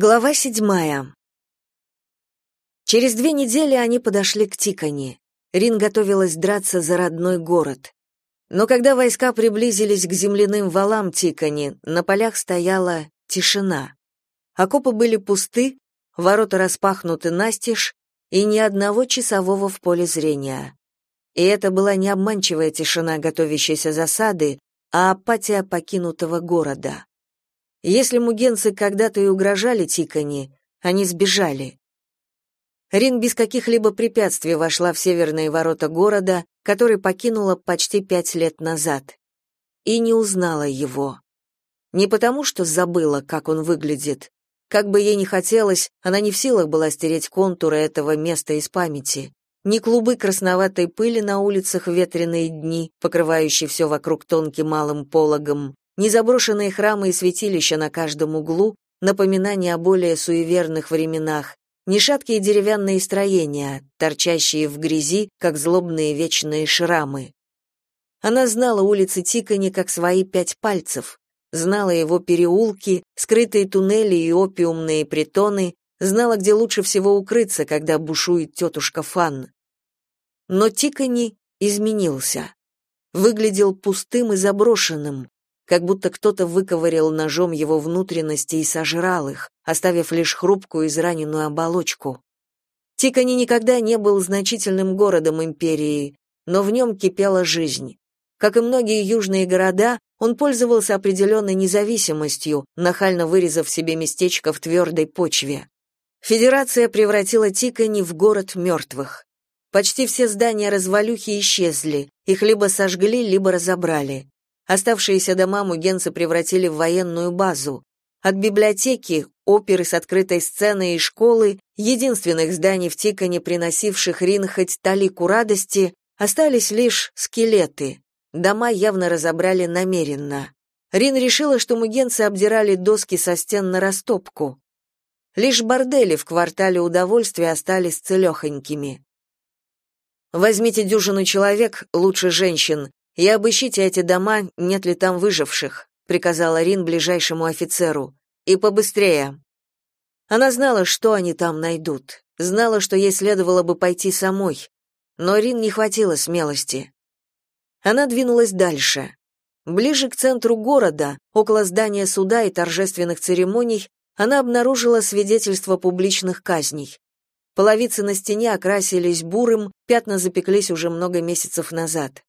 Глава седьмая. Через две недели они подошли к Тикани. Рин готовилась драться за родной город. Но когда войска приблизились к земляным валам Тикани, на полях стояла тишина. Окопы были пусты, ворота распахнуты настежь, и ни одного часового в поле зрения. И это была не обманчивая тишина готовящейся засады, а апатия покинутого города. Если мугенцы когда-то и угрожали Тикани, они сбежали. Рин без каких-либо препятствий вошла в северные ворота города, который покинула почти пять лет назад, и не узнала его. Не потому, что забыла, как он выглядит. Как бы ей ни хотелось, она не в силах была стереть контуры этого места из памяти. Ни клубы красноватой пыли на улицах в ветреные дни, покрывающие все вокруг тонким малым пологом, ни заброшенные храмы и святилища на каждом углу, напоминания о более суеверных временах, ни шаткие деревянные строения, торчащие в грязи, как злобные вечные шрамы. Она знала улицы Тикани как свои пять пальцев, знала его переулки, скрытые туннели и опиумные притоны, знала, где лучше всего укрыться, когда бушует тетушка Фан. Но Тикани изменился. Выглядел пустым и заброшенным, как будто кто-то выковырял ножом его внутренности и сожрал их, оставив лишь хрупкую израненную оболочку. Тикани никогда не был значительным городом империи, но в нем кипела жизнь. Как и многие южные города, он пользовался определенной независимостью, нахально вырезав себе местечко в твердой почве. Федерация превратила Тикани в город мертвых. Почти все здания развалюхи исчезли, их либо сожгли, либо разобрали. Оставшиеся дома мугенцы превратили в военную базу. От библиотеки, оперы с открытой сценой и школы, единственных зданий в Тикане, приносивших Рин хоть талику радости, остались лишь скелеты. Дома явно разобрали намеренно. Рин решила, что мугенцы обдирали доски со стен на растопку. Лишь бордели в квартале удовольствия остались целехонькими. Возьмите дюжину человек, лучше женщин, и обыщите эти дома, нет ли там выживших, приказала Рин ближайшему офицеру. И побыстрее. Она знала, что они там найдут, знала, что ей следовало бы пойти самой, но Рин не хватило смелости. Она двинулась дальше. Ближе к центру города, около здания суда и торжественных церемоний, она обнаружила свидетельство публичных казней. Половицы на стене окрасились бурым, пятна запеклись уже много месяцев назад.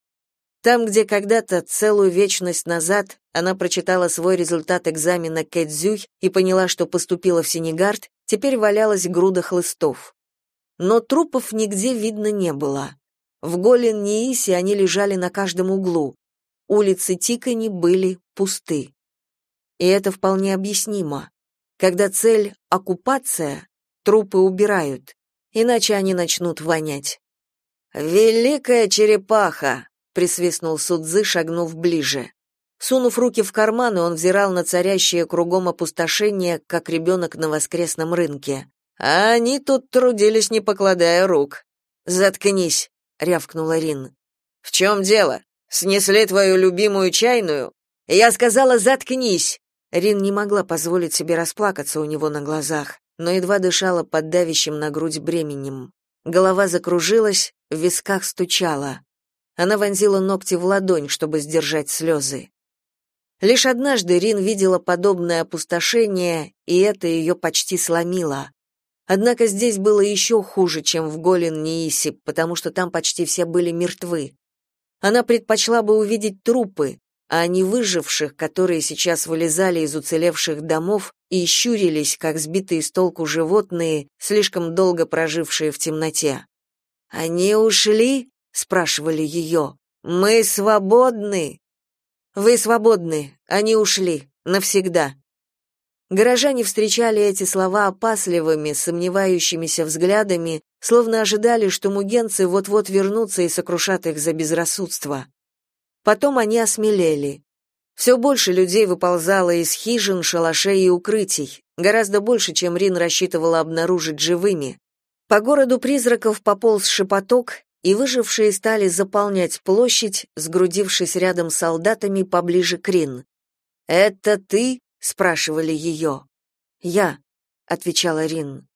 Там, где когда-то, целую вечность назад, она прочитала свой результат экзамена Кэдзюй и поняла, что поступила в Сенегард, теперь валялась груда хлыстов. Но трупов нигде видно не было. В Голен-Ниисе они лежали на каждом углу. Улицы Тикани были пусты. И это вполне объяснимо. Когда цель — оккупация, трупы убирают, иначе они начнут вонять. «Великая черепаха!» Присвистнул Судзы, шагнув ближе. Сунув руки в карманы, он взирал на царящее кругом опустошение, как ребенок на воскресном рынке. А они тут трудились, не покладая рук. «Заткнись», — рявкнула Рин. «В чем дело? Снесли твою любимую чайную?» «Я сказала, заткнись!» Рин не могла позволить себе расплакаться у него на глазах, но едва дышала под давящим на грудь бременем. Голова закружилась, в висках стучала. Она вонзила ногти в ладонь, чтобы сдержать слезы. Лишь однажды Рин видела подобное опустошение, и это ее почти сломило. Однако здесь было еще хуже, чем в Голен-Ниисе, потому что там почти все были мертвы. Она предпочла бы увидеть трупы, а не выживших, которые сейчас вылезали из уцелевших домов и щурились, как сбитые с толку животные, слишком долго прожившие в темноте. «Они ушли?» Спрашивали ее. Мы свободны. Вы свободны. Они ушли навсегда. Горожане встречали эти слова опасливыми, сомневающимися взглядами, словно ожидали, что мугенцы вот-вот вернутся и сокрушат их за безрассудство. Потом они осмелели. Все больше людей выползало из хижин, шалашей и укрытий, гораздо больше, чем Рин рассчитывала обнаружить живыми. По городу призраков пополз шепоток, и выжившие стали заполнять площадь, сгрудившись рядом с солдатами поближе к Рин. «Это ты?» — спрашивали ее. «Я». отвечала Рин.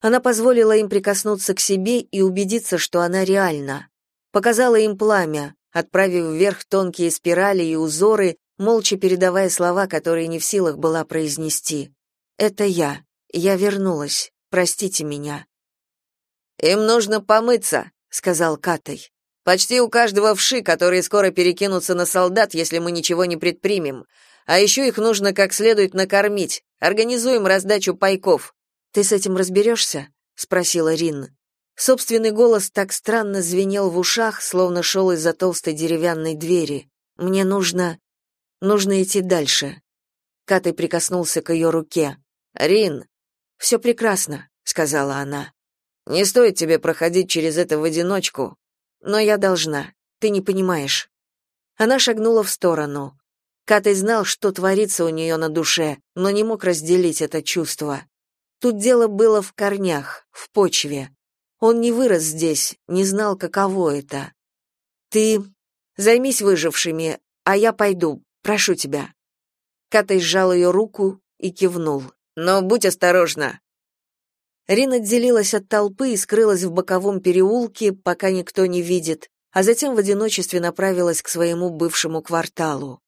Она позволила им прикоснуться к себе и убедиться, что она реальна. Показала им пламя, отправив вверх тонкие спирали и узоры, молча передавая слова, которые не в силах была произнести. «Это я. Я вернулась. Простите меня». «Им нужно помыться», — сказал Катай. «Почти у каждого вши, которые скоро перекинутся на солдат, если мы ничего не предпримем. А еще их нужно как следует накормить. Организуем раздачу пайков». «Ты с этим разберешься?» — спросила Рин. Собственный голос так странно звенел в ушах, словно шел из-за толстой деревянной двери. «Мне нужно... нужно идти дальше». Катай прикоснулся к ее руке. «Рин!» «Все прекрасно», — сказала она. «Не стоит тебе проходить через это в одиночку». «Но я должна. Ты не понимаешь». Она шагнула в сторону. Катай знал, что творится у нее на душе, но не мог разделить это чувство. Тут дело было в корнях, в почве. Он не вырос здесь, не знал, каково это. Ты займись выжившими, а я пойду, прошу тебя. Катай сжал ее руку и кивнул. Но будь осторожна. Рин отделилась от толпы и скрылась в боковом переулке, пока никто не видит, а затем в одиночестве направилась к своему бывшему кварталу.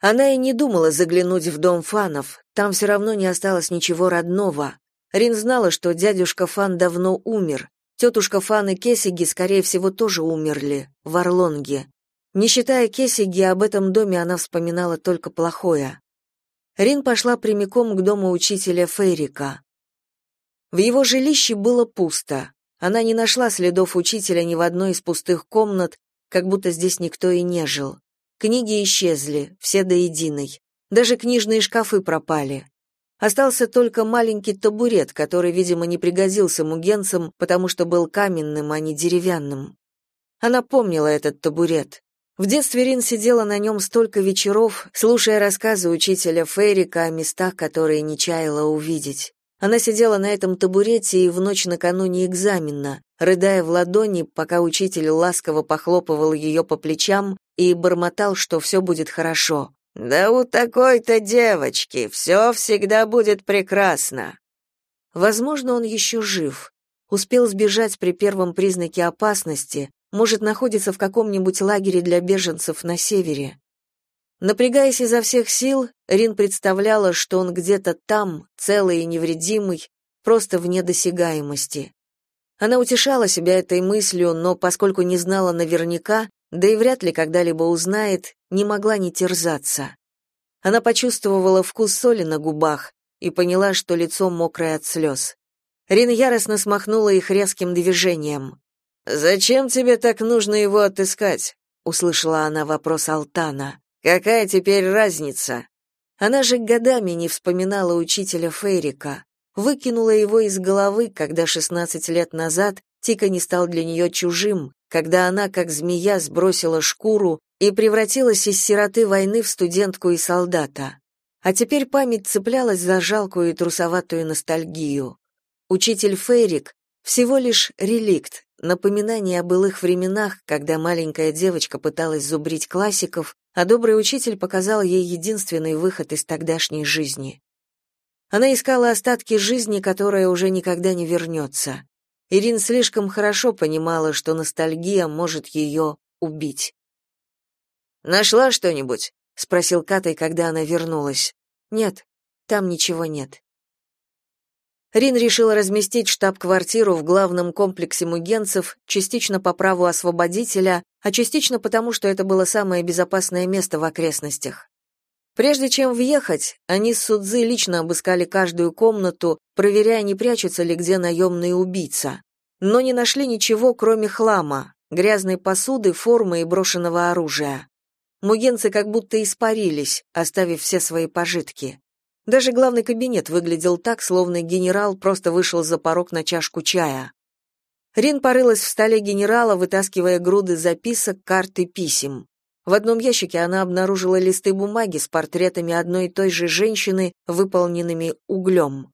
Она и не думала заглянуть в дом фанов, там все равно не осталось ничего родного. Рин знала, что дядюшка Фан давно умер, Тетушка Фан и Кесиги, скорее всего, тоже умерли в Орлонге. Не считая Кесиги, об этом доме она вспоминала только плохое. Рин пошла прямиком к дому учителя Фейрика. В его жилище было пусто. Она не нашла следов учителя ни в одной из пустых комнат, как будто здесь никто и не жил. Книги исчезли, все до единой. Даже книжные шкафы пропали. Остался только маленький табурет, который, видимо, не пригодился мугенцам, потому что был каменным, а не деревянным. Она помнила этот табурет. В детстве Рин сидела на нем столько вечеров, слушая рассказы учителя Фейрика о местах, которые не чаяла увидеть. Она сидела на этом табурете и в ночь накануне экзамена, рыдая в ладони, пока учитель ласково похлопывал ее по плечам и бормотал, что все будет хорошо. Да у такой-то девочки все всегда будет прекрасно. Возможно, он еще жив. Успел сбежать при первом признаке опасности, может, находится в каком-нибудь лагере для беженцев на севере. Напрягаясь изо всех сил, Рин представляла, что он где-то там, целый и невредимый, просто вне досягаемости. Она утешала себя этой мыслью, но поскольку не знала наверняка, да и вряд ли когда-либо узнает, не могла не терзаться. Она почувствовала вкус соли на губах и поняла, что лицо мокрое от слез. Рин яростно смахнула их резким движением. «Зачем тебе так нужно его отыскать?» — услышала она вопрос Алтана. «Какая теперь разница?» Она же годами не вспоминала учителя Фейрика, выкинула его из головы, когда 16 лет назад Тика не стал для нее чужим, когда она, как змея, сбросила шкуру и превратилась из сироты войны в студентку и солдата. А теперь память цеплялась за жалкую и трусоватую ностальгию. Учитель Фейрик — всего лишь реликт, напоминание о былых временах, когда маленькая девочка пыталась зубрить классиков, а добрый учитель показал ей единственный выход из тогдашней жизни. Она искала остатки жизни, которая уже никогда не вернется. Ирин слишком хорошо понимала, что ностальгия может ее убить. «Нашла что-нибудь?» — спросил Катай, когда она вернулась. «Нет, там ничего нет». Рин решила разместить штаб-квартиру в главном комплексе мугенцев, частично по праву освободителя, а частично потому, что это было самое безопасное место в окрестностях. Прежде чем въехать, они с Судзы лично обыскали каждую комнату, проверяя, не прячется ли где наемный убийца. Но не нашли ничего, кроме хлама, грязной посуды, формы и брошенного оружия. Мугенцы как будто испарились, оставив все свои пожитки. Даже главный кабинет выглядел так, словно генерал просто вышел за порог на чашку чая. Рин порылась в столе генерала, вытаскивая груды записок, карт и писем. В одном ящике она обнаружила листы бумаги с портретами одной и той же женщины, выполненными углем.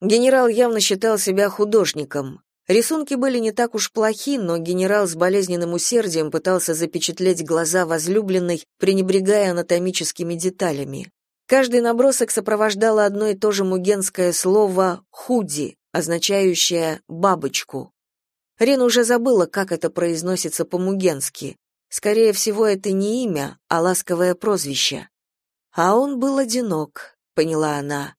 Генерал явно считал себя художником. Рисунки были не так уж плохи, но генерал с болезненным усердием пытался запечатлеть глаза возлюбленной, пренебрегая анатомическими деталями. Каждый набросок сопровождало одно и то же мугенское слово «худи», означающее «бабочку». Рин уже забыла, как это произносится по-мугенски. Скорее всего, это не имя, а ласковое прозвище. А он был одинок, поняла она.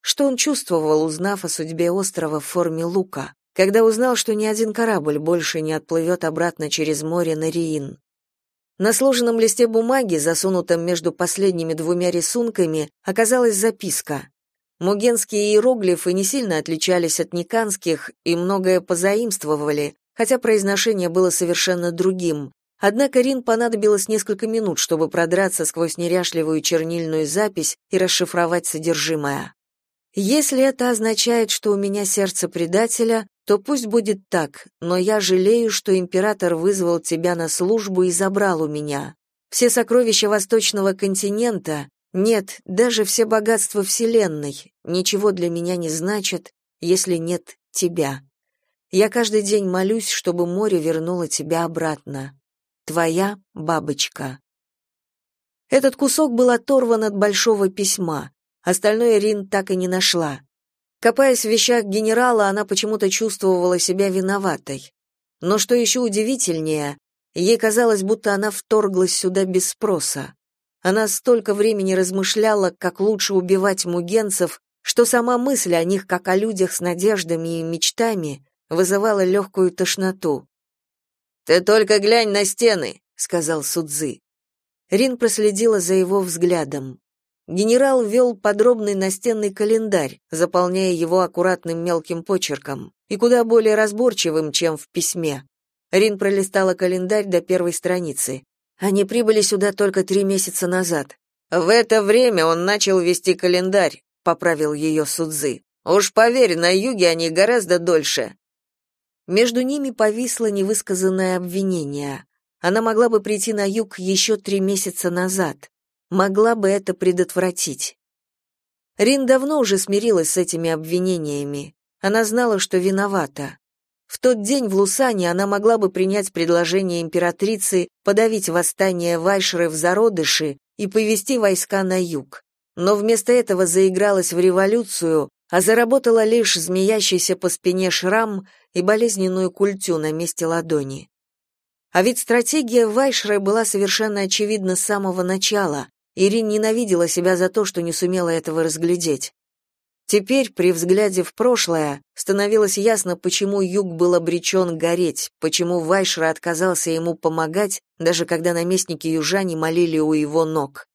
Что он чувствовал, узнав о судьбе острова в форме лука, когда узнал, что ни один корабль больше не отплывет обратно через море на Риин? На сложенном листе бумаги, засунутом между последними двумя рисунками, оказалась записка. Мугенские иероглифы не сильно отличались от никанских и многое позаимствовали, хотя произношение было совершенно другим. Однако Рин понадобилось несколько минут, чтобы продраться сквозь неряшливую чернильную запись и расшифровать содержимое. Если это означает, что у меня сердце предателя, то пусть будет так, но я жалею, что император вызвал тебя на службу и забрал у меня. Все сокровища Восточного континента, нет, даже все богатства Вселенной, ничего для меня не значат, если нет тебя. Я каждый день молюсь, чтобы море вернуло тебя обратно. Твоя бабочка. Этот кусок был оторван от большого письма. Остальное Рин так и не нашла. Копаясь в вещах генерала, она почему-то чувствовала себя виноватой. Но что еще удивительнее, ей казалось, будто она вторглась сюда без спроса. Она столько времени размышляла, как лучше убивать мугенцев, что сама мысль о них, как о людях с надеждами и мечтами, вызывала легкую тошноту. «Ты только глянь на стены», — сказал Судзы. Рин проследила за его взглядом. Генерал вел подробный настенный календарь, заполняя его аккуратным мелким почерком, и куда более разборчивым, чем в письме. Рин пролистала календарь до первой страницы. Они прибыли сюда только три месяца назад. В это время он начал вести календарь, поправил ее Судзы. Уж поверь, на юге они гораздо дольше. Между ними повисло невысказанное обвинение. Она могла бы прийти на юг еще три месяца назад могла бы это предотвратить. Рин давно уже смирилась с этими обвинениями. Она знала, что виновата. В тот день в Лусане она могла бы принять предложение императрицы подавить восстание Вайшеры в зародыши и повести войска на юг. Но вместо этого заигралась в революцию, а заработала лишь змеящийся по спине шрам и болезненную культю на месте ладони. А ведь стратегия Вайшеры была совершенно очевидна с самого начала. Ирин ненавидела себя за то, что не сумела этого разглядеть. Теперь, при взгляде в прошлое, становилось ясно, почему Юг был обречен гореть, почему Вайшра отказался ему помогать, даже когда наместники южане молили у его ног.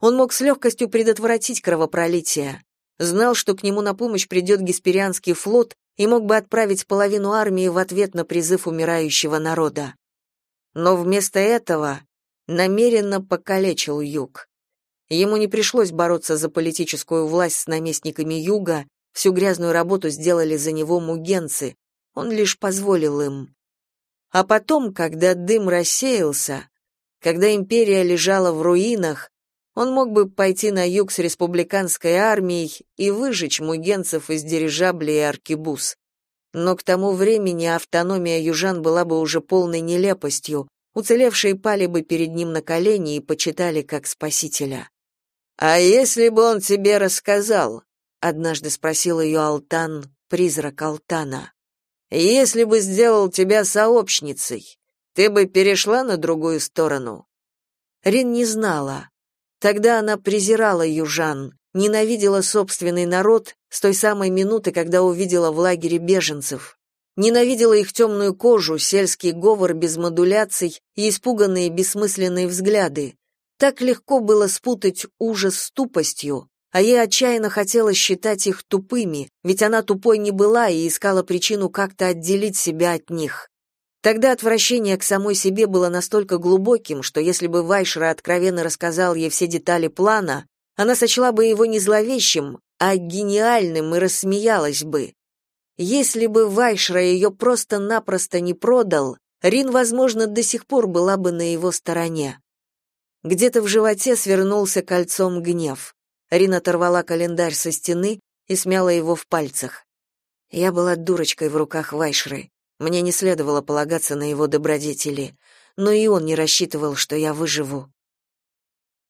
Он мог с легкостью предотвратить кровопролитие. Знал, что к нему на помощь придет Гесперианский флот и мог бы отправить половину армии в ответ на призыв умирающего народа. Но вместо этого намеренно покалечил Юг. Ему не пришлось бороться за политическую власть с наместниками Юга, всю грязную работу сделали за него мугенцы, он лишь позволил им. А потом, когда дым рассеялся, когда империя лежала в руинах, он мог бы пойти на юг с республиканской армией и выжечь мугенцев из дирижаблей и аркебуз. Но к тому времени автономия южан была бы уже полной нелепостью, уцелевшие пали бы перед ним на колени и почитали как спасителя. А если бы он тебе рассказал? однажды спросил ее Алтан, призрак Алтана. Если бы сделал тебя сообщницей, ты бы перешла на другую сторону. Рин не знала. Тогда она презирала южан, ненавидела собственный народ с той самой минуты, когда увидела в лагере беженцев. Ненавидела их темную кожу, сельский говор без модуляций и испуганные бессмысленные взгляды. Так легко было спутать ужас с тупостью, а ей отчаянно хотелось считать их тупыми, ведь она тупой не была и искала причину как-то отделить себя от них. Тогда отвращение к самой себе было настолько глубоким, что если бы Вайшера откровенно рассказал ей все детали плана, она сочла бы его не зловещим, а гениальным и рассмеялась бы. Если бы Вайшера ее просто-напросто не продал, Рин, возможно, до сих пор была бы на его стороне. Где-то в животе свернулся кольцом гнев. Рина оторвала календарь со стены и смяла его в пальцах. Я была дурочкой в руках Вайшры. Мне не следовало полагаться на его добродетели, но и он не рассчитывал, что я выживу.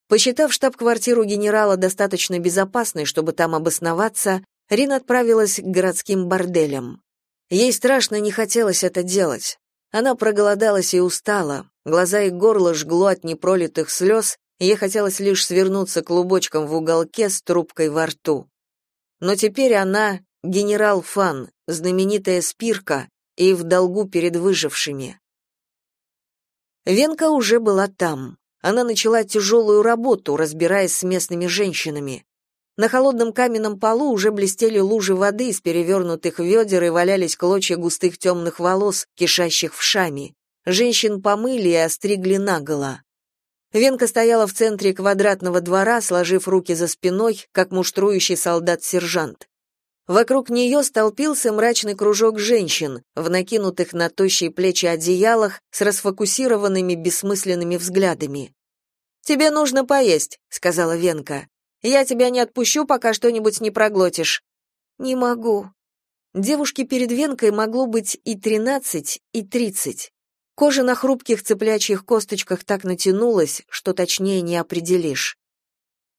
Посчитав штаб-квартиру генерала достаточно безопасной, чтобы там обосноваться, Рин отправилась к городским борделям. Ей страшно не хотелось это делать. Она проголодалась и устала, глаза и горло жгло от непролитых слез, и ей хотелось лишь свернуться клубочком в уголке с трубкой во рту. Но теперь она — генерал Фан, знаменитая спирка, и в долгу перед выжившими. Венка уже была там. Она начала тяжелую работу, разбираясь с местными женщинами. На холодном каменном полу уже блестели лужи воды из перевернутых ведер и валялись клочья густых темных волос, кишащих вшами. Женщин помыли и остригли наголо. Венка стояла в центре квадратного двора, сложив руки за спиной, как муштрующий солдат-сержант. Вокруг нее столпился мрачный кружок женщин, в накинутых на тощие плечи одеялах с расфокусированными бессмысленными взглядами. «Тебе нужно поесть», — сказала Венка. Я тебя не отпущу, пока что-нибудь не проглотишь. Не могу. Девушке перед венкой могло быть и тринадцать, и тридцать. Кожа на хрупких цыплячьих косточках так натянулась, что точнее не определишь.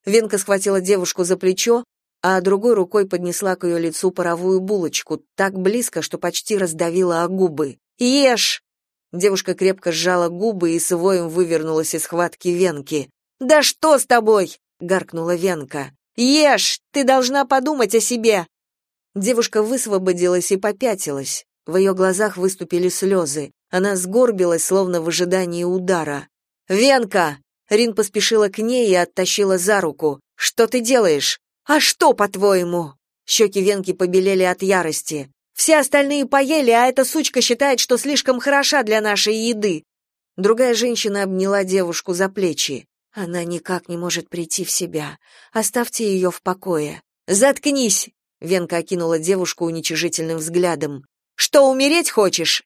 Венка схватила девушку за плечо, а другой рукой поднесла к ее лицу паровую булочку, так близко, что почти раздавила о губы. «Ешь!» Девушка крепко сжала губы и с воем вывернулась из схватки Венки. «Да что с тобой?» Гаркнула Венка. Ешь, ты должна подумать о себе. Девушка высвободилась и попятилась. В ее глазах выступили слезы. Она сгорбилась, словно в ожидании удара. «Венка!» Рин поспешила к ней и оттащила за руку. «Что ты делаешь?» «А что, по-твоему?» Щеки Венки побелели от ярости. «Все остальные поели, а эта сучка считает, что слишком хороша для нашей еды». Другая женщина обняла девушку за плечи. Она никак не может прийти в себя. Оставьте ее в покое. Заткнись, Венка окинула девушку уничижительным взглядом. Что, умереть хочешь?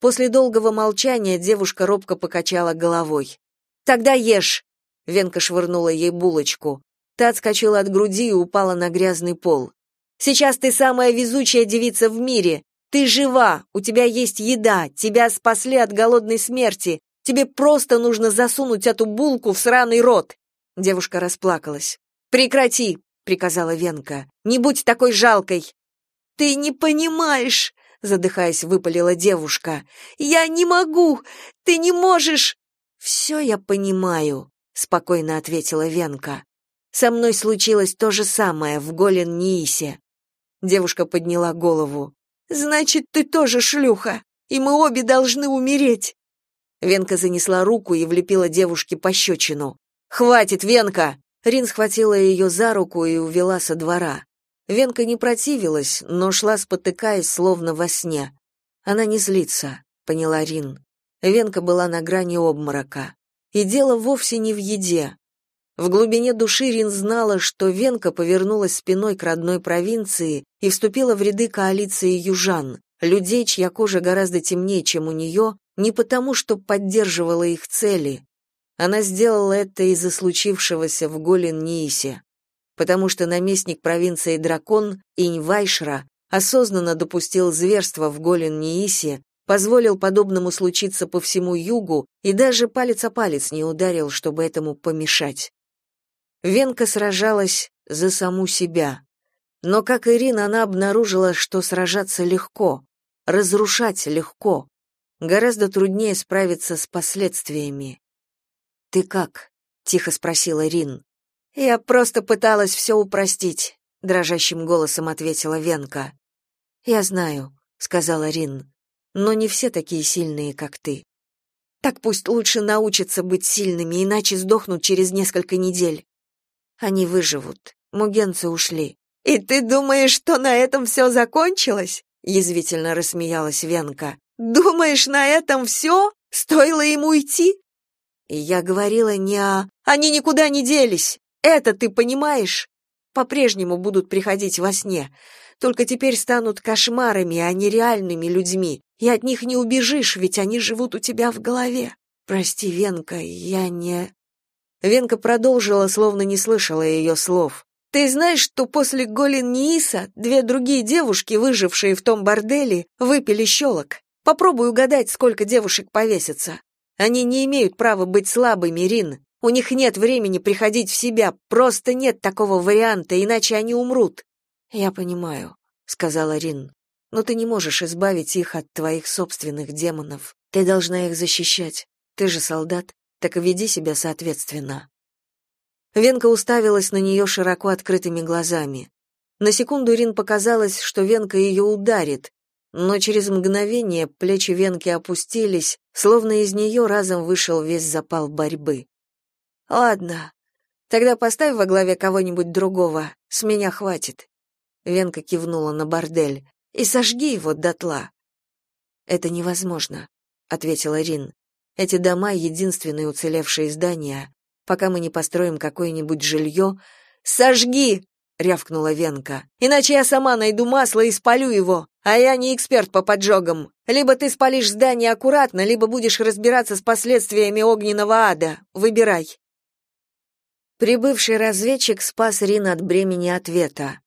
После долгого молчания девушка робко покачала головой. Тогда ешь. Венка швырнула ей булочку. Та отскочила от груди и упала на грязный пол. Сейчас ты самая везучая девица в мире. Ты жива, у тебя есть еда, тебя спасли от голодной смерти. Тебе просто нужно засунуть эту булку в сраный рот. Девушка расплакалась. Прекрати, приказала Венка. Не будь такой жалкой. Ты не понимаешь, задыхаясь, выпалила девушка. Я не могу. Ты не можешь. «Все я понимаю, спокойно ответила Венка. Со мной случилось то же самое в Голен-Ниисе. Девушка подняла голову. Значит, ты тоже шлюха, и мы обе должны умереть. Венка занесла руку и влепила девушке пощечину. «Хватит, Венка!» Рин схватила ее за руку и увела со двора. Венка не противилась, но шла спотыкаясь, словно во сне. «Она не злится», — поняла Рин. Венка была на грани обморока. И дело вовсе не в еде. В глубине души Рин знала, что Венка повернулась спиной к родной провинции и вступила в ряды коалиции южан, людей, чья кожа гораздо темнее, чем у нее, не потому, что поддерживала их цели. Она сделала это из-за случившегося в Голен-Ниисе, потому что наместник провинции Дракон Инь Вайшра осознанно допустил зверство в Голен-Ниисе, позволил подобному случиться по всему югу и даже палец о палец не ударил, чтобы этому помешать. Венка сражалась за саму себя. Но, как Ирина, она обнаружила, что сражаться легко, разрушать легко. Гораздо труднее справиться с последствиями. «Ты как?» — тихо спросила Рин. «Я просто пыталась все упростить», — дрожащим голосом ответила Венка. «Я знаю», — сказала Рин, — «но не все такие сильные, как ты. Так пусть лучше научатся быть сильными, иначе сдохнут через несколько недель. Они выживут. Мугенцы ушли». «И ты думаешь, что на этом все закончилось?» — язвительно рассмеялась Венка. Думаешь, на этом все? Стоило ему уйти? я говорила не о... Они никуда не делись. Это ты понимаешь? По-прежнему будут приходить во сне. Только теперь станут кошмарами, а не реальными людьми. И от них не убежишь, ведь они живут у тебя в голове. Прости, Венка, я не... Венка продолжила, словно не слышала ее слов. Ты знаешь, что после Голин Нииса две другие девушки, выжившие в том борделе, выпили щелок? Попробуй угадать, сколько девушек повесится. Они не имеют права быть слабыми, Рин. У них нет времени приходить в себя, просто нет такого варианта, иначе они умрут. Я понимаю, сказала Рин. Но ты не можешь избавить их от твоих собственных демонов. Ты должна их защищать. Ты же солдат, так и веди себя соответственно. Венка уставилась на нее широко открытыми глазами. На секунду Рин показалось, что Венка ее ударит, но через мгновение плечи Венки опустились, словно из нее разом вышел весь запал борьбы. «Ладно, тогда поставь во главе кого-нибудь другого, с меня хватит». Венка кивнула на бордель. «И сожги его дотла». «Это невозможно», — ответила Рин. «Эти дома — единственные уцелевшие здания. Пока мы не построим какое-нибудь жилье...» «Сожги!» — рявкнула Венка. «Иначе я сама найду масло и спалю его. А я не эксперт по поджогам. Либо ты спалишь здание аккуратно, либо будешь разбираться с последствиями огненного ада. Выбирай. Прибывший разведчик спас Рин от бремени ответа.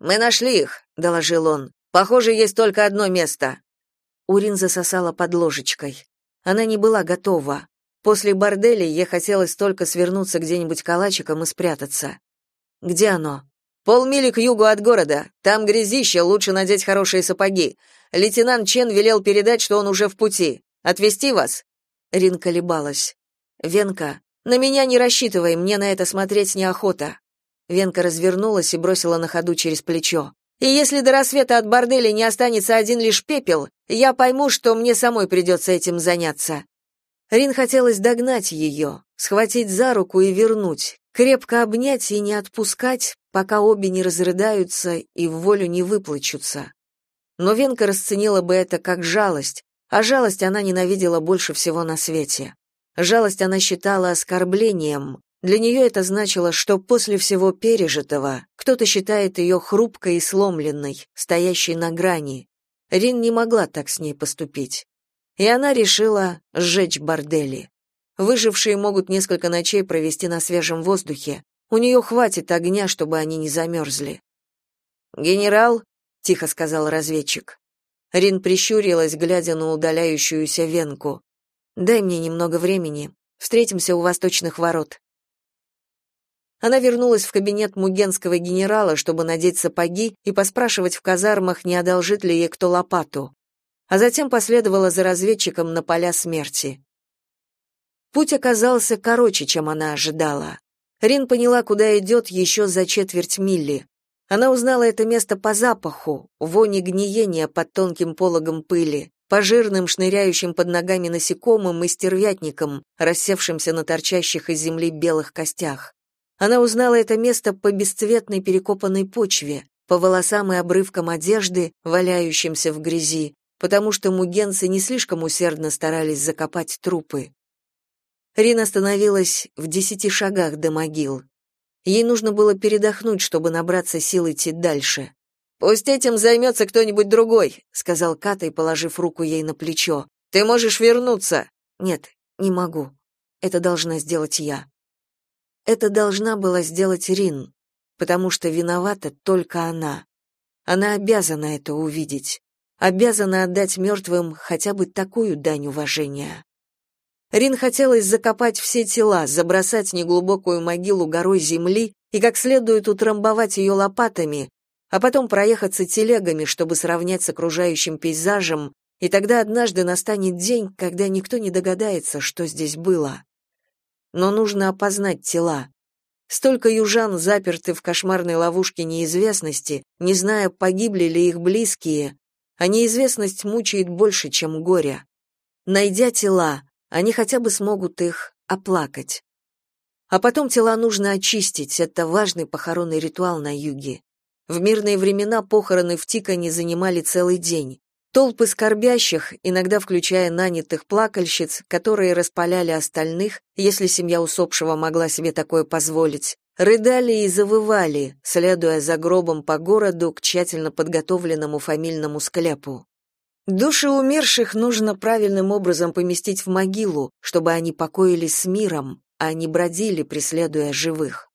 «Мы нашли их», — доложил он. «Похоже, есть только одно место». Урин засосала под ложечкой. Она не была готова. После борделя ей хотелось только свернуться где-нибудь калачиком и спрятаться. «Где оно?» Полмили к югу от города. Там грязище, лучше надеть хорошие сапоги. Лейтенант Чен велел передать, что он уже в пути. Отвезти вас?» Рин колебалась. «Венка, на меня не рассчитывай, мне на это смотреть неохота». Венка развернулась и бросила на ходу через плечо. «И если до рассвета от борделя не останется один лишь пепел, я пойму, что мне самой придется этим заняться». Рин хотелось догнать ее, схватить за руку и вернуть, крепко обнять и не отпускать, пока обе не разрыдаются и в волю не выплачутся. Но Венка расценила бы это как жалость, а жалость она ненавидела больше всего на свете. Жалость она считала оскорблением. Для нее это значило, что после всего пережитого кто-то считает ее хрупкой и сломленной, стоящей на грани. Рин не могла так с ней поступить. И она решила сжечь бордели. Выжившие могут несколько ночей провести на свежем воздухе, у нее хватит огня, чтобы они не замерзли». «Генерал», — тихо сказал разведчик. Рин прищурилась, глядя на удаляющуюся венку. «Дай мне немного времени. Встретимся у восточных ворот». Она вернулась в кабинет мугенского генерала, чтобы надеть сапоги и поспрашивать в казармах, не одолжит ли ей кто лопату. А затем последовала за разведчиком на поля смерти. Путь оказался короче, чем она ожидала. Рин поняла, куда идет еще за четверть мили. Она узнала это место по запаху, вони гниения под тонким пологом пыли, по жирным, шныряющим под ногами насекомым и стервятникам, рассевшимся на торчащих из земли белых костях. Она узнала это место по бесцветной перекопанной почве, по волосам и обрывкам одежды, валяющимся в грязи, потому что мугенцы не слишком усердно старались закопать трупы. Рин остановилась в десяти шагах до могил. Ей нужно было передохнуть, чтобы набраться сил идти дальше. «Пусть этим займется кто-нибудь другой», — сказал Катай, положив руку ей на плечо. «Ты можешь вернуться». «Нет, не могу. Это должна сделать я». Это должна была сделать Рин, потому что виновата только она. Она обязана это увидеть, обязана отдать мертвым хотя бы такую дань уважения. Рин хотелось закопать все тела, забросать неглубокую могилу горой земли и как следует утрамбовать ее лопатами, а потом проехаться телегами, чтобы сравнять с окружающим пейзажем, и тогда однажды настанет день, когда никто не догадается, что здесь было. Но нужно опознать тела. Столько южан заперты в кошмарной ловушке неизвестности, не зная, погибли ли их близкие, а неизвестность мучает больше, чем горе. Найдя тела, они хотя бы смогут их оплакать. А потом тела нужно очистить, это важный похоронный ритуал на юге. В мирные времена похороны в Тикане занимали целый день. Толпы скорбящих, иногда включая нанятых плакальщиц, которые распаляли остальных, если семья усопшего могла себе такое позволить, рыдали и завывали, следуя за гробом по городу к тщательно подготовленному фамильному склепу. Души умерших нужно правильным образом поместить в могилу, чтобы они покоились с миром, а не бродили, преследуя живых.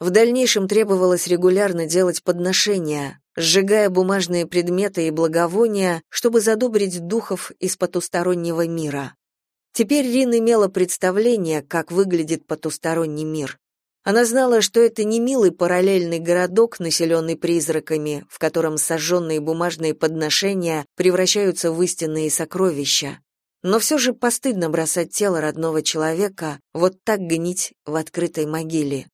В дальнейшем требовалось регулярно делать подношения, сжигая бумажные предметы и благовония, чтобы задобрить духов из потустороннего мира. Теперь Рин имела представление, как выглядит потусторонний мир. Она знала, что это не милый параллельный городок, населенный призраками, в котором сожженные бумажные подношения превращаются в истинные сокровища. Но все же постыдно бросать тело родного человека, вот так гнить в открытой могиле.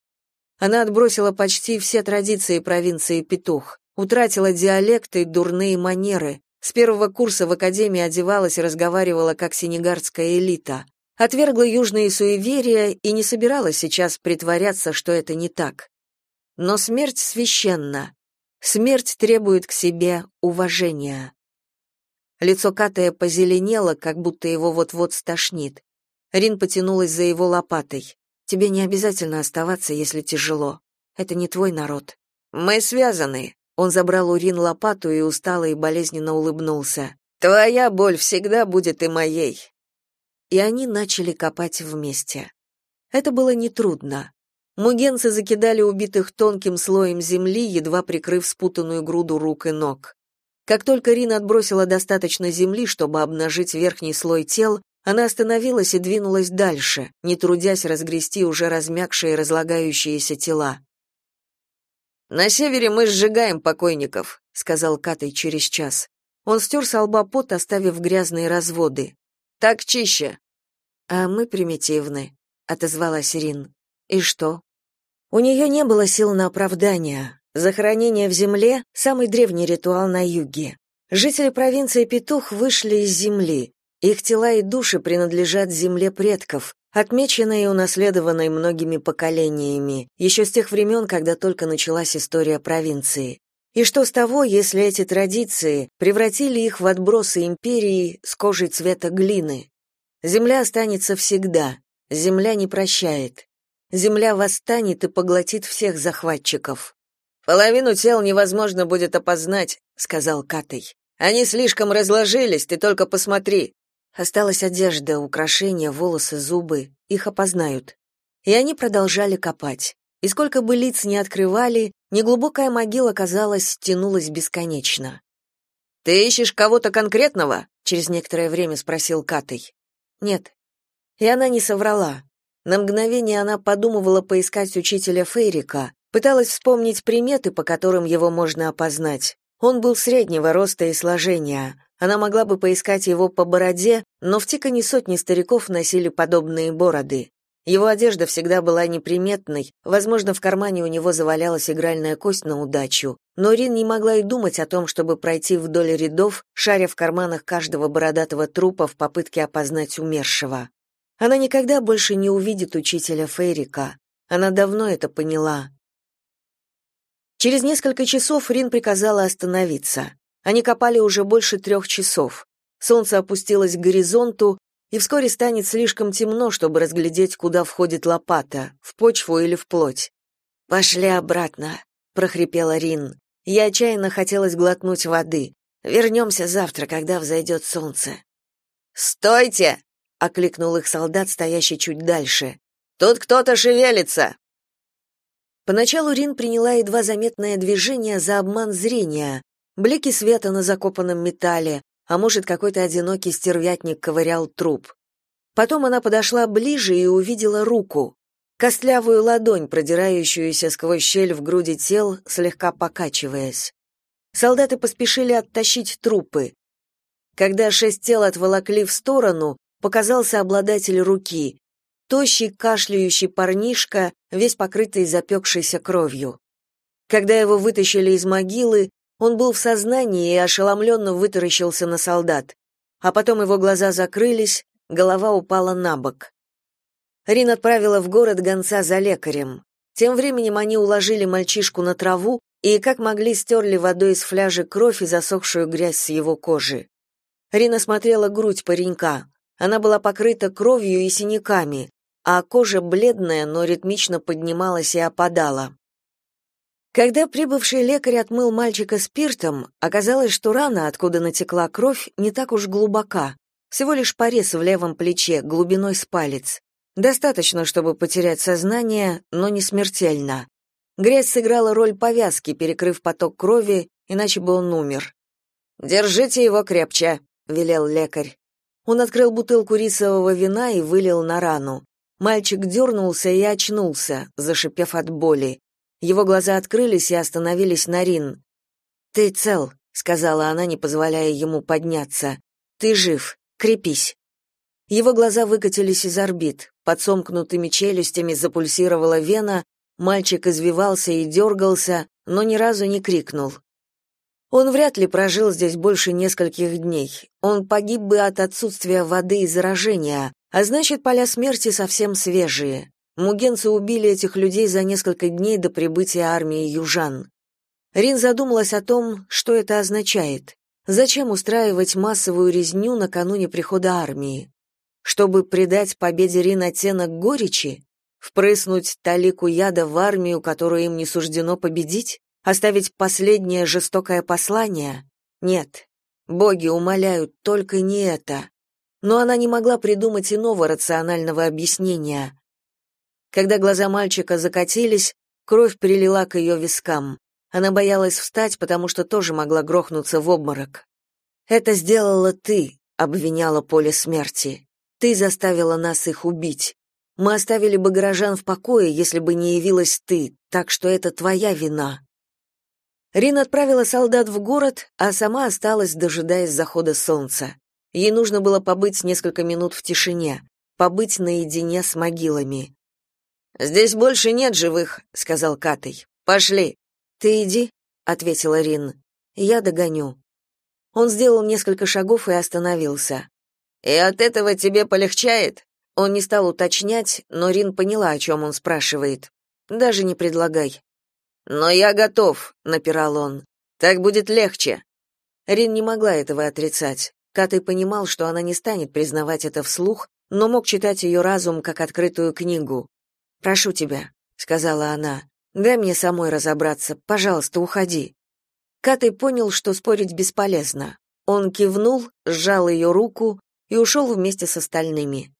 Она отбросила почти все традиции провинции Петух, утратила диалекты и дурные манеры, с первого курса в академии одевалась и разговаривала как сенегардская элита, отвергла южные суеверия и не собиралась сейчас притворяться, что это не так. Но смерть священна. Смерть требует к себе уважения. Лицо Катая позеленело, как будто его вот-вот стошнит. Рин потянулась за его лопатой. «Тебе не обязательно оставаться, если тяжело. Это не твой народ». «Мы связаны». Он забрал у Рин лопату и устало и болезненно улыбнулся. «Твоя боль всегда будет и моей». И они начали копать вместе. Это было нетрудно. Мугенцы закидали убитых тонким слоем земли, едва прикрыв спутанную груду рук и ног. Как только Рина отбросила достаточно земли, чтобы обнажить верхний слой тел, она остановилась и двинулась дальше, не трудясь разгрести уже размякшие и разлагающиеся тела. «На севере мы сжигаем покойников», — сказал Катай через час. Он стер с лба пот, оставив грязные разводы. «Так чище». «А мы примитивны», — отозвалась Рин. «И что?» У нее не было сил на оправдание. Захоронение в земле — самый древний ритуал на юге. Жители провинции Петух вышли из земли. Их тела и души принадлежат земле предков, отмеченной и унаследованной многими поколениями, еще с тех времен, когда только началась история провинции. И что с того, если эти традиции превратили их в отбросы империи с кожей цвета глины? Земля останется всегда, земля не прощает. Земля восстанет и поглотит всех захватчиков. Половину тел невозможно будет опознать, сказал Катей. Они слишком разложились, ты только посмотри. Осталась одежда, украшения, волосы, зубы. Их опознают. И они продолжали копать. И сколько бы лиц не открывали, неглубокая могила, казалось, тянулась бесконечно. «Ты ищешь кого-то конкретного?» — через некоторое время спросил Катей. «Нет». И она не соврала. На мгновение она подумывала поискать учителя Фейрика, Пыталась вспомнить приметы, по которым его можно опознать. Он был среднего роста и сложения. Она могла бы поискать его по бороде, но в Тикане сотни стариков носили подобные бороды. Его одежда всегда была неприметной, возможно, в кармане у него завалялась игральная кость на удачу, но Рин не могла и думать о том, чтобы пройти вдоль рядов, шаря в карманах каждого бородатого трупа в попытке опознать умершего. Она никогда больше не увидит учителя Фейрика. Она давно это поняла. Через несколько часов Рин приказала остановиться. Они копали уже больше трех часов. Солнце опустилось к горизонту, и вскоре станет слишком темно, чтобы разглядеть, куда входит лопата, в почву или в плоть. «Пошли обратно», — прохрипела Рин. Я отчаянно хотелось глотнуть воды. «Вернемся завтра, когда взойдет солнце». «Стойте!» — окликнул их солдат, стоящий чуть дальше. «Тут кто-то шевелится!» Поначалу Рин приняла едва заметное движение за обман зрения, блики света на закопанном металле, а может, какой-то одинокий стервятник ковырял труп. Потом она подошла ближе и увидела руку, костлявую ладонь, продирающуюся сквозь щель в груди тел, слегка покачиваясь. Солдаты поспешили оттащить трупы. Когда шесть тел отволокли в сторону, показался обладатель руки, тощий кашляющий парнишка, весь покрытый запекшейся кровью. Когда его вытащили из могилы, он был в сознании и ошеломленно вытаращился на солдат. А потом его глаза закрылись, голова упала на бок. Рин отправила в город гонца за лекарем. Тем временем они уложили мальчишку на траву и, как могли, стерли водой из фляжи кровь и засохшую грязь с его кожи. Рина смотрела грудь паренька. Она была покрыта кровью и синяками, а кожа бледная, но ритмично поднималась и опадала. Когда прибывший лекарь отмыл мальчика спиртом, оказалось, что рана, откуда натекла кровь, не так уж глубока. Всего лишь порез в левом плече, глубиной с палец. Достаточно, чтобы потерять сознание, но не смертельно. Грязь сыграла роль повязки, перекрыв поток крови, иначе бы он умер. «Держите его крепче», — велел лекарь. Он открыл бутылку рисового вина и вылил на рану. Мальчик дернулся и очнулся, зашипев от боли. Его глаза открылись и остановились на Рин. «Ты цел», — сказала она, не позволяя ему подняться. «Ты жив. Крепись». Его глаза выкатились из орбит. Под сомкнутыми челюстями запульсировала вена, мальчик извивался и дергался, но ни разу не крикнул. Он вряд ли прожил здесь больше нескольких дней. Он погиб бы от отсутствия воды и заражения, а значит, поля смерти совсем свежие. Мугенцы убили этих людей за несколько дней до прибытия армии южан. Рин задумалась о том, что это означает. Зачем устраивать массовую резню накануне прихода армии? Чтобы придать победе Рин оттенок горечи? Впрыснуть талику яда в армию, которую им не суждено победить? Оставить последнее жестокое послание? Нет. Боги умоляют только не это. Но она не могла придумать иного рационального объяснения. Когда глаза мальчика закатились, кровь прилила к ее вискам. Она боялась встать, потому что тоже могла грохнуться в обморок. «Это сделала ты», — обвиняла поле смерти. «Ты заставила нас их убить. Мы оставили бы горожан в покое, если бы не явилась ты, так что это твоя вина». Рин отправила солдат в город, а сама осталась, дожидаясь захода солнца. Ей нужно было побыть несколько минут в тишине, побыть наедине с могилами. «Здесь больше нет живых», — сказал Катей. «Пошли». «Ты иди», — ответила Рин. «Я догоню». Он сделал несколько шагов и остановился. «И от этого тебе полегчает?» Он не стал уточнять, но Рин поняла, о чем он спрашивает. «Даже не предлагай. «Но я готов», — напирал он. «Так будет легче». Рин не могла этого отрицать. Катай понимал, что она не станет признавать это вслух, но мог читать ее разум как открытую книгу. «Прошу тебя», — сказала она, — «дай мне самой разобраться. Пожалуйста, уходи». Катай понял, что спорить бесполезно. Он кивнул, сжал ее руку и ушел вместе с остальными.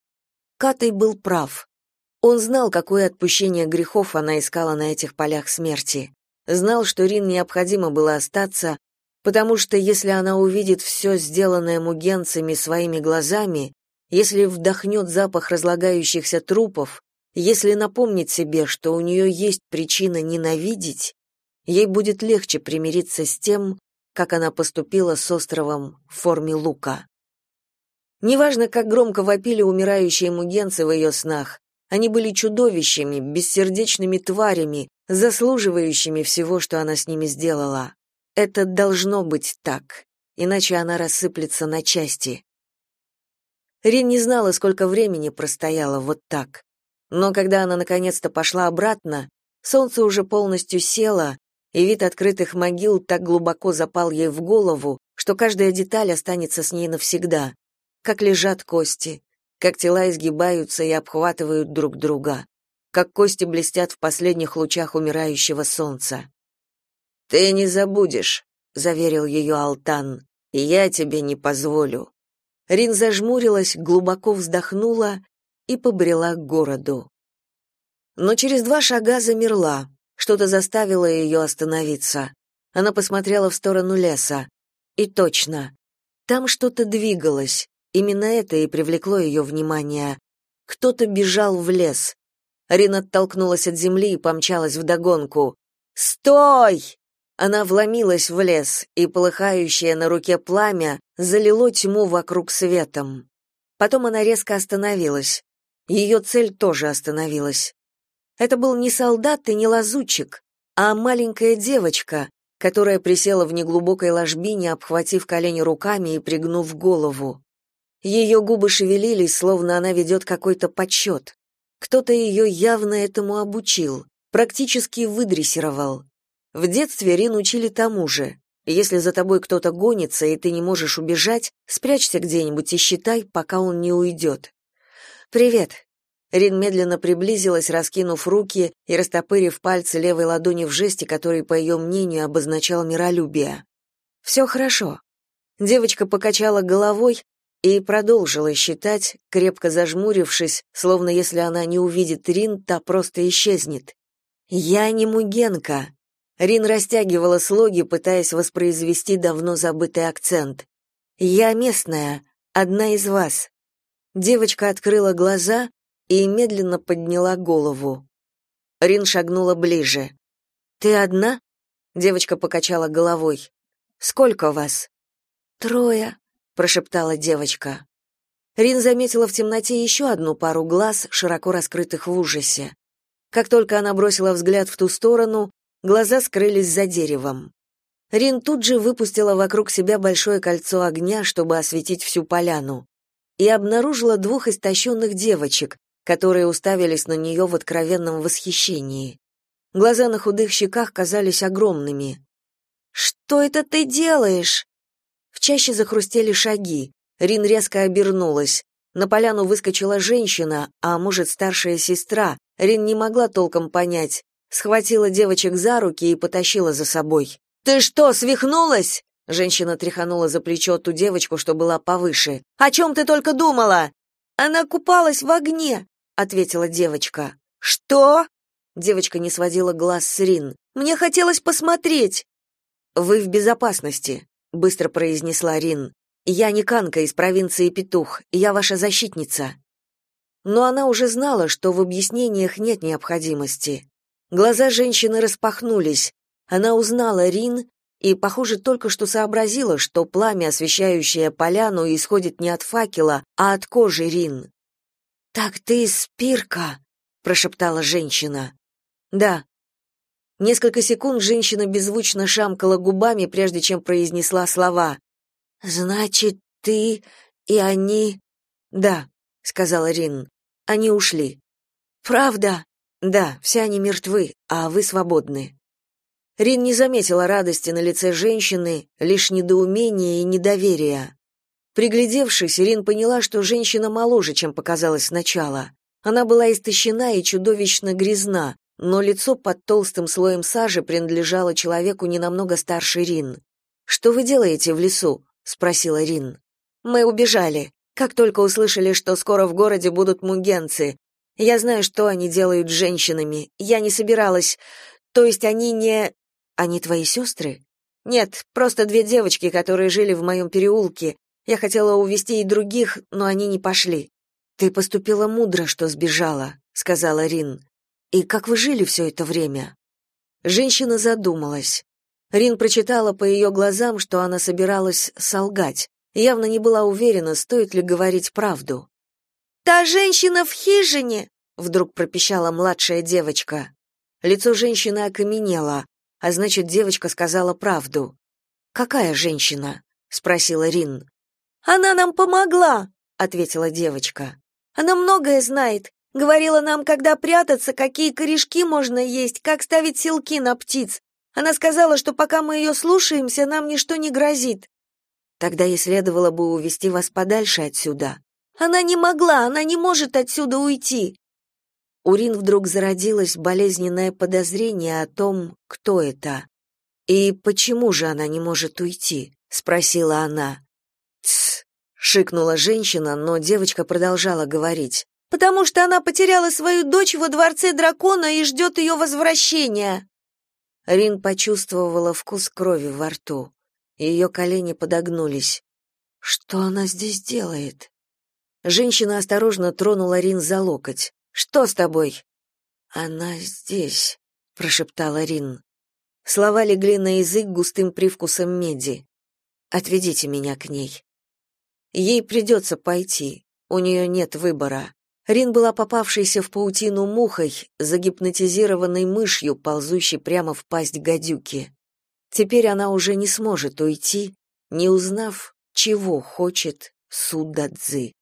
Катай был прав. Он знал, какое отпущение грехов она искала на этих полях смерти. Знал, что Рин необходимо было остаться, потому что если она увидит все сделанное мугенцами своими глазами, если вдохнет запах разлагающихся трупов, если напомнит себе, что у нее есть причина ненавидеть, ей будет легче примириться с тем, как она поступила с островом в форме лука. Неважно, как громко вопили умирающие мугенцы в ее снах, они были чудовищами, бессердечными тварями, заслуживающими всего, что она с ними сделала. Это должно быть так, иначе она рассыплется на части. Рин не знала, сколько времени простояла вот так. Но когда она наконец-то пошла обратно, солнце уже полностью село, и вид открытых могил так глубоко запал ей в голову, что каждая деталь останется с ней навсегда. Как лежат кости, как тела изгибаются и обхватывают друг друга, как кости блестят в последних лучах умирающего солнца. «Ты не забудешь», — заверил ее Алтан, — «и я тебе не позволю». Рин зажмурилась, глубоко вздохнула и побрела к городу. Но через два шага замерла, что-то заставило ее остановиться. Она посмотрела в сторону леса. И точно, там что-то двигалось, Именно это и привлекло ее внимание. Кто-то бежал в лес. Рина оттолкнулась от земли и помчалась вдогонку. «Стой!» Она вломилась в лес, и полыхающее на руке пламя залило тьму вокруг светом. Потом она резко остановилась. Ее цель тоже остановилась. Это был не солдат и не лазутчик, а маленькая девочка, которая присела в неглубокой ложбине, обхватив колени руками и пригнув голову. Ее губы шевелились, словно она ведет какой-то подсчет. Кто-то ее явно этому обучил, практически выдрессировал. В детстве Рин учили тому же. Если за тобой кто-то гонится, и ты не можешь убежать, спрячься где-нибудь и считай, пока он не уйдет. «Привет». Рин медленно приблизилась, раскинув руки и растопырив пальцы левой ладони в жесте, который, по ее мнению, обозначал миролюбие. «Все хорошо». Девочка покачала головой, и продолжила считать, крепко зажмурившись, словно если она не увидит Рин, та просто исчезнет. «Я не Мугенка». Рин растягивала слоги, пытаясь воспроизвести давно забытый акцент. «Я местная, одна из вас. Девочка открыла глаза и медленно подняла голову. Рин шагнула ближе. Ты одна? Девочка покачала головой. Сколько вас? Трое, прошептала девочка. Рин заметила в темноте еще одну пару глаз, широко раскрытых в ужасе. Как только она бросила взгляд в ту сторону, глаза скрылись за деревом. Рин тут же выпустила вокруг себя большое кольцо огня, чтобы осветить всю поляну, и обнаружила двух истощенных девочек, которые уставились на нее в откровенном восхищении. Глаза на худых щеках казались огромными. «Что это ты делаешь?» В чаще захрустели шаги. Рин резко обернулась. На поляну выскочила женщина, а может, старшая сестра. Рин не могла толком понять. Схватила девочек за руки и потащила за собой. «Ты что, свихнулась?» Женщина тряханула за плечо ту девочку, что была повыше. «О чем ты только думала?» «Она купалась в огне», — ответила девочка. «Что?» Девочка не сводила глаз с Рин. «Мне хотелось посмотреть». «Вы в безопасности», — быстро произнесла Рин. Я не Канка из провинции Петух, я ваша защитница. Но она уже знала, что в объяснениях нет необходимости. Глаза женщины распахнулись. Она узнала Рин и, похоже, только что сообразила, что пламя, освещающее поляну, исходит не от факела, а от кожи Рин. «Так ты Спирка», — прошептала женщина. «Да». Несколько секунд женщина беззвучно шамкала губами, прежде чем произнесла слова. Значит, ты и они Да, сказала Рин. Они ушли. Правда? Да, все они мертвы, а вы свободны. Рин не заметила радости на лице женщины, лишь недоумение и недоверие. Приглядевшись, Рин поняла, что женщина моложе, чем показалось сначала. Она была истощена и чудовищно грязна, но лицо под толстым слоем сажи принадлежало человеку не намного старше Рин. «Что вы делаете в лесу?» спросила Рин. Мы убежали. Как только услышали, что скоро в городе будут мугенцы. Я знаю, что они делают с женщинами. Я не собиралась. То есть они не Они твои сестры?» Нет, просто две девочки, которые жили в моем переулке. Я хотела увести и других, но они не пошли. Ты поступила мудро, что сбежала, сказала Рин. И как вы жили все это время? Женщина задумалась. Рин прочитала по ее глазам, что она собиралась солгать. Явно не была уверена, стоит ли говорить правду. «Та женщина в хижине!» — вдруг пропищала младшая девочка. Лицо женщины окаменело, а значит, девочка сказала правду. «Какая женщина?» — спросила Рин. «Она нам помогла!» — ответила девочка. «Она многое знает. Говорила нам, когда прятаться, какие корешки можно есть, как ставить селки на птиц. Она сказала, что пока мы ее слушаемся, нам ничто не грозит. Тогда ей следовало бы увести вас подальше отсюда. Она не могла, она не может отсюда уйти. У Рин вдруг зародилось болезненное подозрение о том, кто это. И почему же она не может уйти, спросила она. Тс, шикнула женщина, но девочка продолжала говорить. Потому что она потеряла свою дочь во дворце дракона и ждет ее возвращения. Рин почувствовала вкус крови во рту. Ее колени подогнулись. Что она здесь делает? Женщина осторожно тронула Рин за локоть. Что с тобой? Она здесь, прошептала Рин. Слова легли на язык густым привкусом меди. Отведите меня к ней. Ей придется пойти. У нее нет выбора. Рин была попавшейся в паутину мухой, загипнотизированной мышью, ползущей прямо в пасть гадюки. Теперь она уже не сможет уйти, не узнав, чего хочет Судадзы.